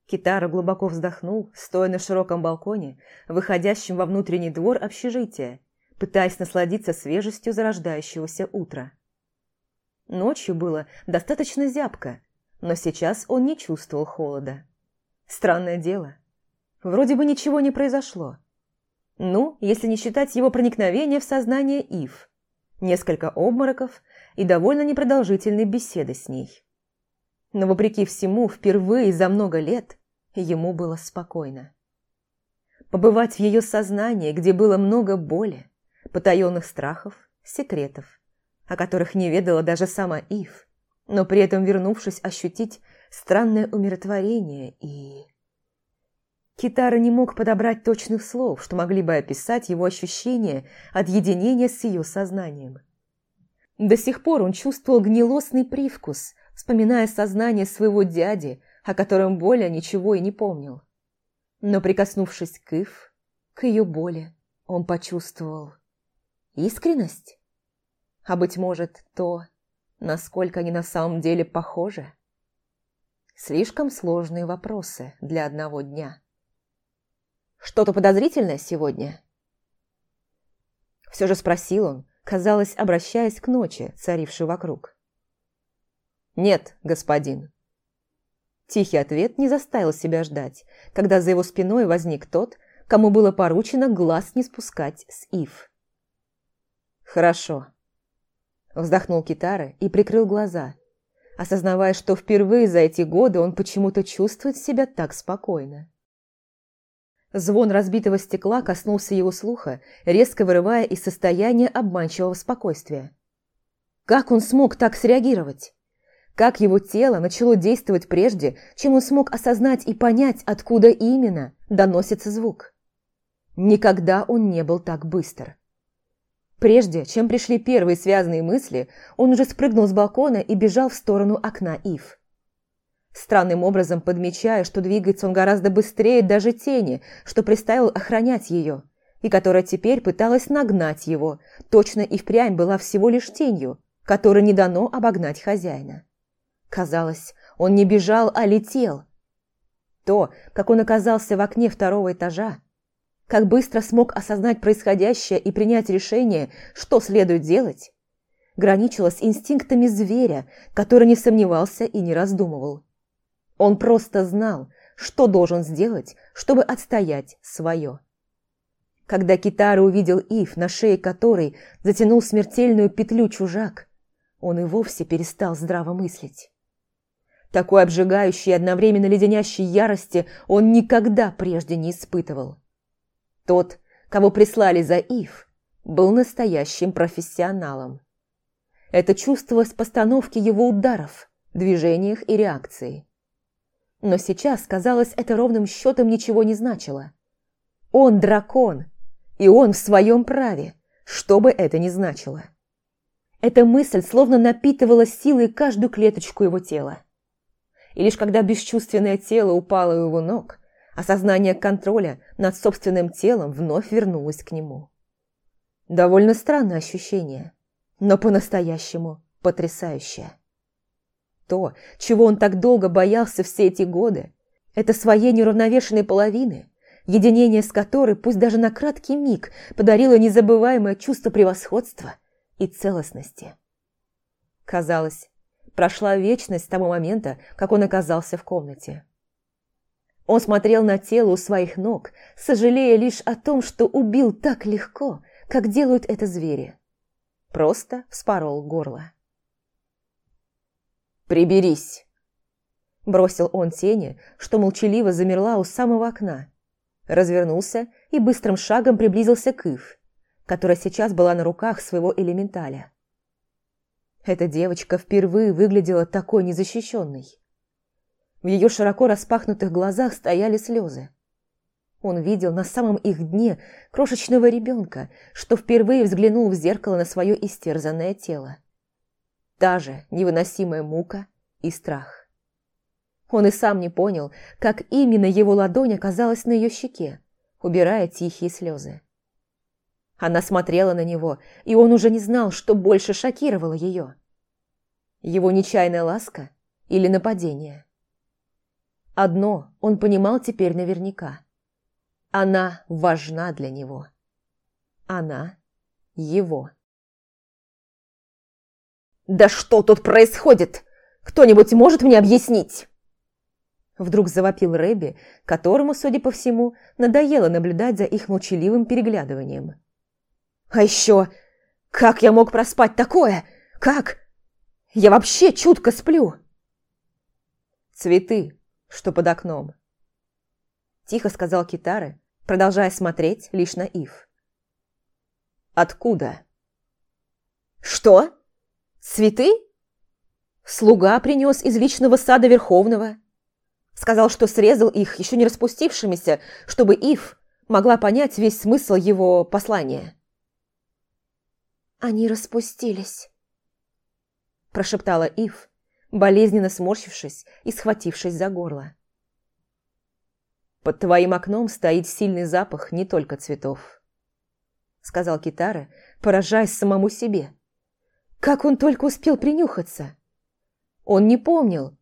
S1: Китара глубоко вздохнул, стоя на широком балконе, выходящем во внутренний двор общежития, пытаясь насладиться свежестью зарождающегося утра. Ночью было достаточно зябко, но сейчас он не чувствовал холода. Странное дело. Вроде бы ничего не произошло. Ну, если не считать его проникновения в сознание Ив. Несколько обмороков и довольно непродолжительной беседы с ней. Но вопреки всему, впервые за много лет ему было спокойно. Побывать в ее сознании, где было много боли, потаенных страхов, секретов, о которых не ведала даже сама Ив, но при этом вернувшись ощутить странное умиротворение и... Китара не мог подобрать точных слов, что могли бы описать его ощущение от единения с ее сознанием. До сих пор он чувствовал гнилостный привкус, вспоминая сознание своего дяди, о котором Боля ничего и не помнил. Но прикоснувшись к Ив, к ее боли, он почувствовал искренность, а, быть может, то, насколько они на самом деле похожи. Слишком сложные вопросы для одного дня. «Что-то подозрительное сегодня?» Все же спросил он, казалось, обращаясь к ночи, царившей вокруг. «Нет, господин», Тихий ответ не заставил себя ждать, когда за его спиной возник тот, кому было поручено глаз не спускать с Ив. «Хорошо», – вздохнул Китара и прикрыл глаза, осознавая, что впервые за эти годы он почему-то чувствует себя так спокойно. Звон разбитого стекла коснулся его слуха, резко вырывая из состояния обманчивого спокойствия. Как он смог так среагировать? Как его тело начало действовать прежде, чем он смог осознать и понять, откуда именно доносится звук. Никогда он не был так быстр. Прежде, чем пришли первые связанные мысли, он уже спрыгнул с балкона и бежал в сторону окна Ив. Странным образом подмечая, что двигается он гораздо быстрее даже тени, что приставил охранять ее, и которая теперь пыталась нагнать его, точно и впрямь была всего лишь тенью, которой не дано обогнать хозяина. Казалось, он не бежал, а летел. То, как он оказался в окне второго этажа, как быстро смог осознать происходящее и принять решение, что следует делать, граничило с инстинктами зверя, который не сомневался и не раздумывал. Он просто знал, что должен сделать, чтобы отстоять свое. Когда Китара увидел Ив, на шее которой затянул смертельную петлю чужак, он и вовсе перестал здраво мыслить. Такой обжигающей и одновременно леденящей ярости он никогда прежде не испытывал. Тот, кого прислали за Ив, был настоящим профессионалом. Это чувствовалось в постановке его ударов, движениях и реакции. Но сейчас, казалось, это ровным счетом ничего не значило. Он дракон, и он в своем праве, что бы это ни значило. Эта мысль словно напитывала силой каждую клеточку его тела и лишь когда бесчувственное тело упало у его ног, осознание контроля над собственным телом вновь вернулось к нему. Довольно странное ощущение, но по-настоящему потрясающее. То, чего он так долго боялся все эти годы, это своей неравновешенной половины, единение с которой, пусть даже на краткий миг, подарило незабываемое чувство превосходства и целостности. Казалось, Прошла вечность с того момента, как он оказался в комнате. Он смотрел на тело у своих ног, сожалея лишь о том, что убил так легко, как делают это звери. Просто вспорол горло. «Приберись!» Бросил он тени, что молчаливо замерла у самого окна. Развернулся и быстрым шагом приблизился к Ив, которая сейчас была на руках своего элементаля. Эта девочка впервые выглядела такой незащищенной. В ее широко распахнутых глазах стояли слезы. Он видел на самом их дне крошечного ребенка, что впервые взглянул в зеркало на свое истерзанное тело. Та же невыносимая мука и страх. Он и сам не понял, как именно его ладонь оказалась на ее щеке, убирая тихие слезы. Она смотрела на него, и он уже не знал, что больше шокировало ее. Его нечаянная ласка или нападение. Одно он понимал теперь наверняка. Она важна для него. Она его. «Да что тут происходит? Кто-нибудь может мне объяснить?» Вдруг завопил Рэби, которому, судя по всему, надоело наблюдать за их молчаливым переглядыванием. А еще, как я мог проспать такое? Как? Я вообще чутко сплю. Цветы, что под окном. Тихо сказал Китары, продолжая смотреть лишь на Ив. Откуда? Что? Цветы? Слуга принес из личного сада Верховного. Сказал, что срезал их еще не распустившимися, чтобы Ив могла понять весь смысл его послания.
S3: «Они распустились», –
S1: прошептала Ив, болезненно сморщившись и схватившись за горло. «Под твоим окном стоит сильный запах не только цветов», – сказал Китара, поражаясь самому себе. Как он только успел принюхаться? Он не помнил,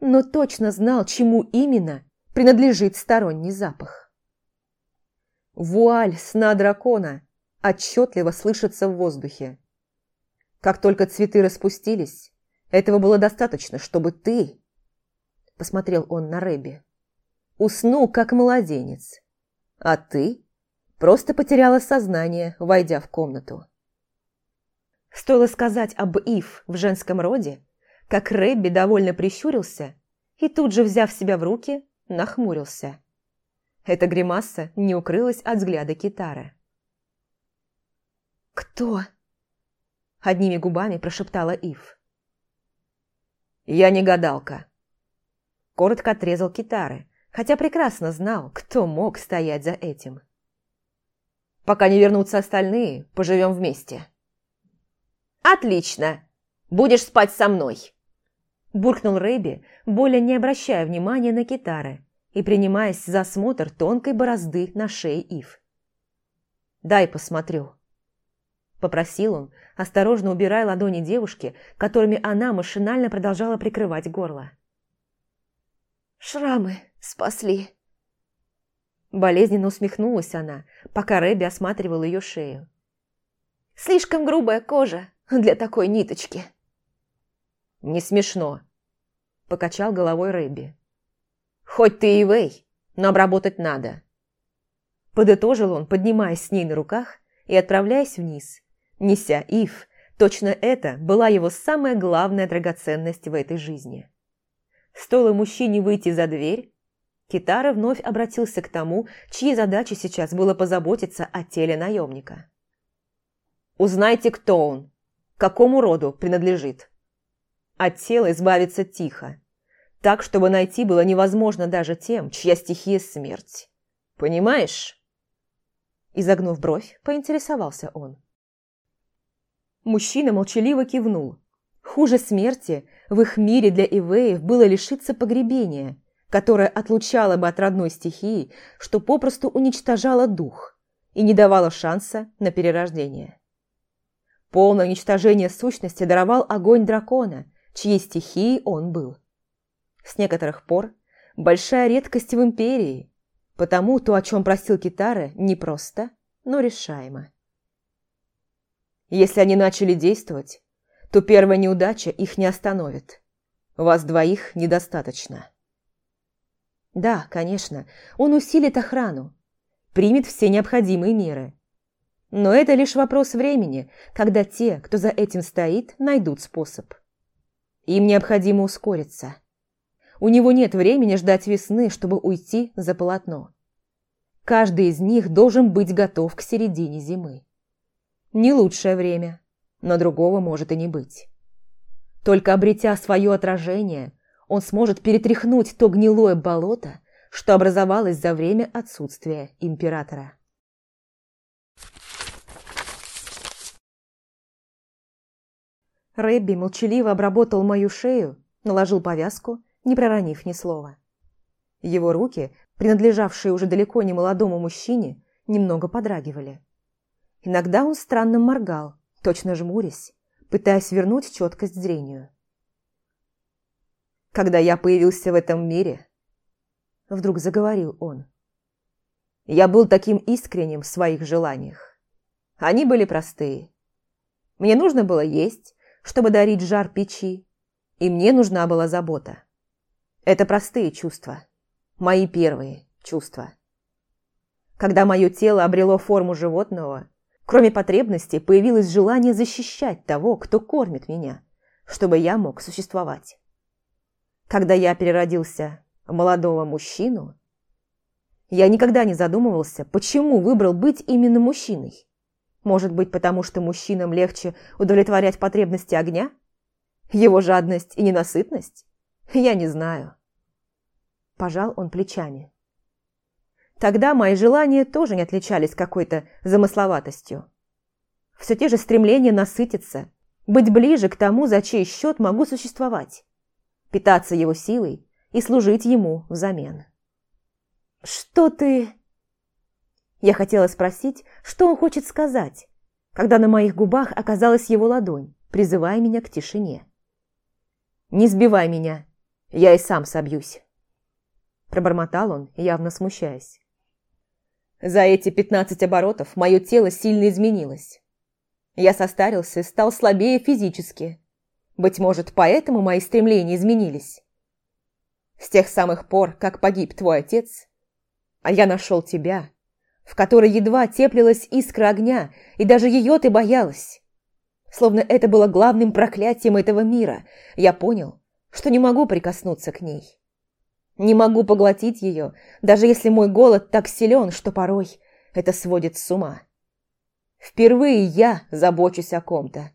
S1: но точно знал, чему именно принадлежит сторонний запах. Вуаль сна дракона отчетливо слышится в воздухе. Как только цветы распустились, этого было достаточно, чтобы ты...
S2: посмотрел он на Рэби. «Усну, как младенец. А ты просто потеряла сознание, войдя в комнату». Стоило сказать об Ив в женском роде, как Рэбби довольно прищурился и тут же, взяв себя в руки, нахмурился. Эта гримаса не укрылась от взгляда Китара. «Кто?» – одними губами прошептала Ив. «Я не гадалка», – коротко отрезал Китары, хотя прекрасно знал, кто мог стоять за этим. «Пока не вернутся остальные, поживем вместе».
S1: «Отлично! Будешь спать со мной!» Буркнул Рэби, более не обращая внимания на китары и принимаясь за осмотр тонкой борозды на шее Ив. «Дай посмотрю», – попросил он, осторожно убирая ладони девушки, которыми она машинально продолжала прикрывать горло.
S3: «Шрамы спасли»,
S1: Болезненно усмехнулась она, пока Рэби осматривал ее шею.
S3: «Слишком грубая кожа для такой ниточки».
S1: «Не смешно», – покачал головой Рэбби. «Хоть ты и Вэй, но обработать надо». Подытожил он, поднимаясь с ней на руках и отправляясь вниз, неся Ив. Точно это была его самая главная драгоценность в этой жизни. Стоило мужчине выйти за дверь, Китара вновь обратился к тому, чьей задачей сейчас было позаботиться о теле наемника. «Узнайте, кто он, какому роду принадлежит. От тела избавиться тихо, так, чтобы найти было невозможно даже тем, чья стихия смерть. Понимаешь?» Изогнув бровь, поинтересовался он. Мужчина молчаливо кивнул. Хуже смерти в их мире для Ивеев было лишиться погребения, которое отлучало бы от родной стихии, что попросту уничтожало дух и не давало шанса на перерождение. Полное уничтожение сущности даровал огонь дракона, чьей стихией он был. С некоторых пор большая редкость в Империи, потому то, о чем просил Китара, непросто, но решаемо. Если они начали действовать, то первая неудача их не остановит. Вас двоих недостаточно. Да, конечно, он усилит охрану, примет все необходимые меры. Но это лишь вопрос времени, когда те, кто за этим стоит, найдут способ. Им необходимо ускориться. У него нет времени ждать весны, чтобы уйти за полотно. Каждый из них должен быть готов к середине зимы. Не лучшее время, но другого может и не быть. Только обретя свое отражение, он сможет перетряхнуть то гнилое болото, что образовалось за время отсутствия императора. Рэбби молчаливо обработал мою шею, наложил повязку, не проронив ни слова. Его руки, принадлежавшие уже далеко не молодому мужчине, немного подрагивали. Иногда он странно моргал, точно жмурясь, пытаясь вернуть четкость зрению. «Когда я появился в этом мире», — вдруг заговорил он, — «я был таким искренним в своих желаниях. Они были простые. Мне нужно было есть, чтобы дарить жар печи, и мне нужна была забота. Это простые чувства, мои первые чувства. Когда мое тело обрело форму животного, кроме потребности появилось желание защищать того, кто кормит меня, чтобы я мог существовать. Когда я переродился в молодого мужчину, я никогда не задумывался, почему выбрал быть именно мужчиной. Может быть, потому что мужчинам легче удовлетворять потребности огня? Его жадность и ненасытность? Я не знаю. Пожал он плечами. Тогда мои желания тоже не отличались какой-то замысловатостью. Все те же стремления насытиться, быть ближе к тому, за чей счет могу существовать, питаться его силой и служить ему взамен. «Что ты...» Я хотела спросить, что он хочет сказать, когда на моих губах оказалась его ладонь, призывая меня к тишине. «Не сбивай меня, я и сам собьюсь», – пробормотал он, явно смущаясь. За эти пятнадцать оборотов мое тело сильно изменилось. Я состарился и стал слабее физически. Быть может, поэтому мои стремления изменились. С тех самых пор, как погиб твой отец, а я нашел тебя, в которой едва теплилась искра огня, и даже ее ты боялась. Словно это было главным проклятием этого мира, я понял, что не могу прикоснуться к ней. Не могу поглотить ее, даже если мой голод так силен, что порой это сводит с ума. Впервые я забочусь о ком-то.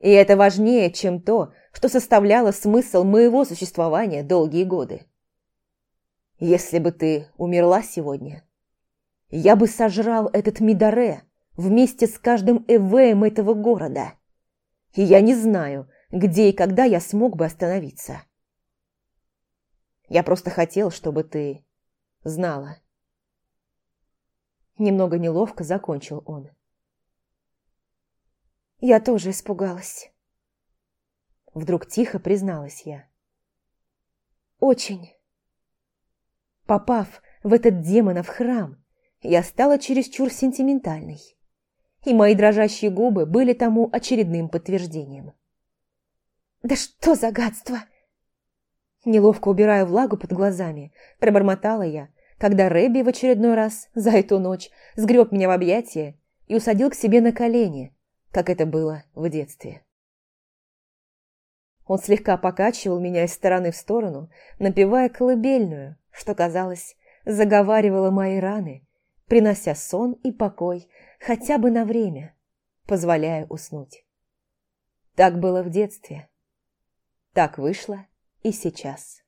S1: И это важнее, чем то, что составляло смысл моего существования долгие годы. Если бы ты умерла сегодня, я бы сожрал этот Мидаре вместе с каждым эвеем этого города. И я не знаю, где и когда я смог бы остановиться. Я просто хотел, чтобы ты знала. Немного неловко закончил он.
S3: Я тоже испугалась.
S1: Вдруг тихо призналась я.
S3: Очень.
S1: Попав в этот демонов храм, я стала чересчур сентиментальной. И мои дрожащие губы были тому очередным подтверждением.
S3: «Да что за гадство!»
S1: Неловко убирая влагу под глазами, пробормотала я, когда Рэбби в очередной раз за эту ночь сгреб меня в объятия и усадил к себе на колени, как это было в детстве. Он слегка покачивал меня из стороны в сторону, напевая колыбельную, что, казалось, заговаривала мои раны, принося сон и покой хотя бы на время, позволяя уснуть. Так было в детстве. Так вышло и сейчас.